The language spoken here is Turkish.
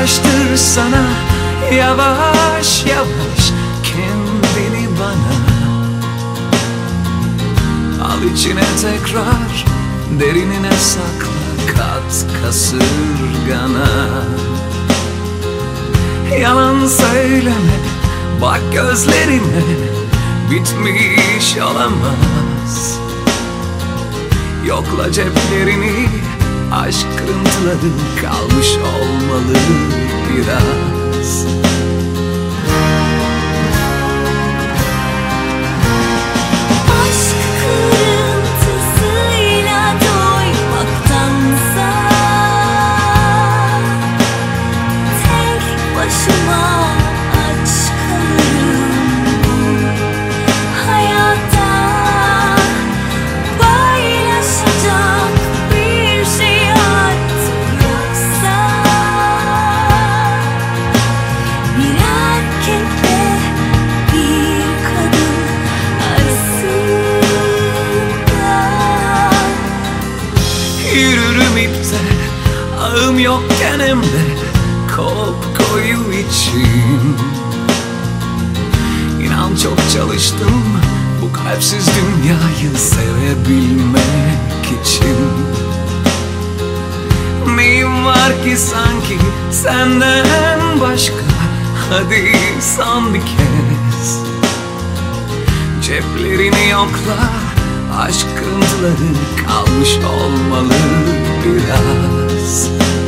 Yaklaştır sana yavaş yavaş kendini bana. Al içine tekrar derinine sakla kat kasırgana. Yalan söyleme bak gözlerime bitmiş olamaz. Yokla ceplerini aşk kırıntıları kalmış olmalı biraz. Doymaktansa Tek başıma ağım yokken hem de koyu için. İnan çok çalıştım bu kalpsiz dünyayı sevebilmek için. Neyim var ki sanki senden başka? Hadi son bir kez. Ceplerini yokla Aşk kırıntıları kalmış olmalı biraz us.